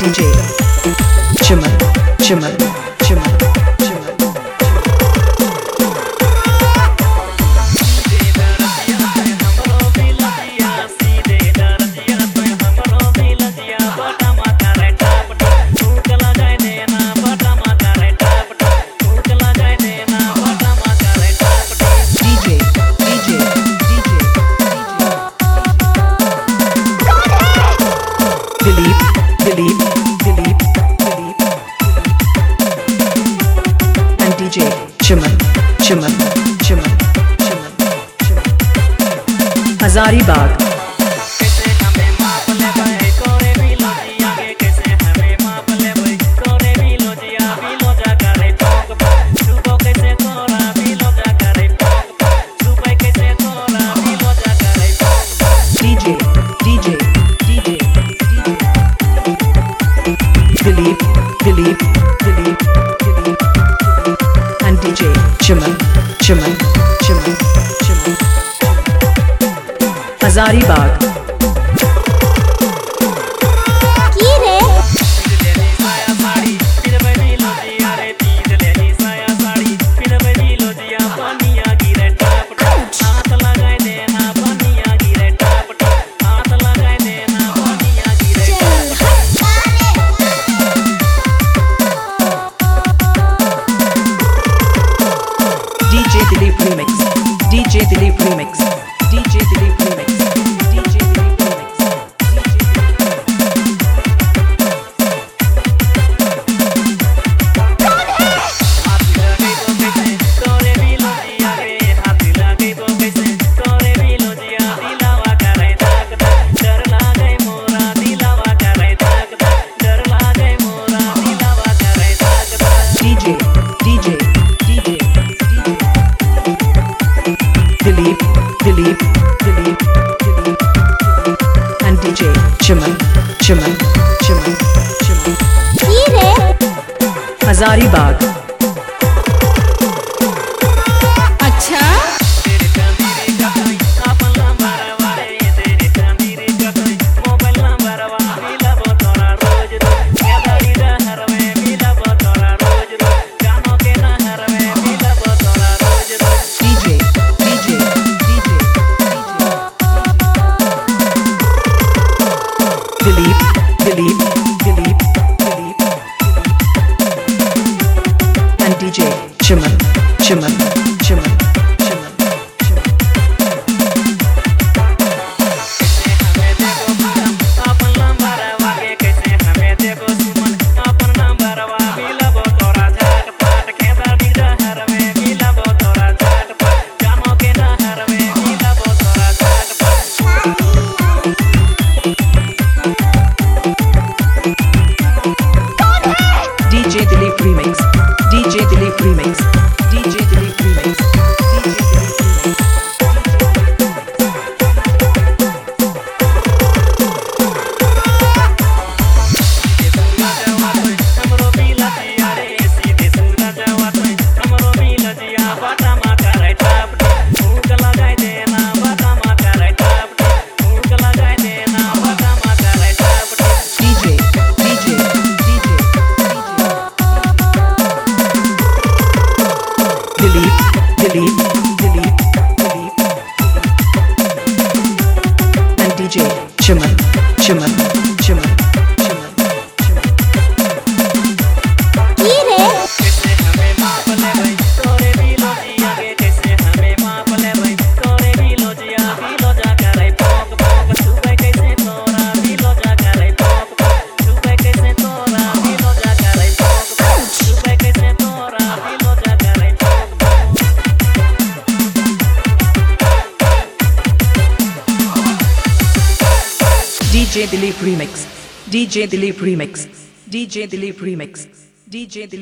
DJ Chimal Chimal Chimal Philippe, Philippe. Hazaribagh Dilip, Dilip, Dilip, Dilip, and DJ Chiman, Chiman, Chiman. Hazaribagh. Chaman Chaman Chaman Hazaribagh Daddy. delete, delete, delete, delete. And DJ, Chiman, Chiman. DJ Dilip Remix. DJ Dilip Remix. DJ Dilip Remix. DJ Dilip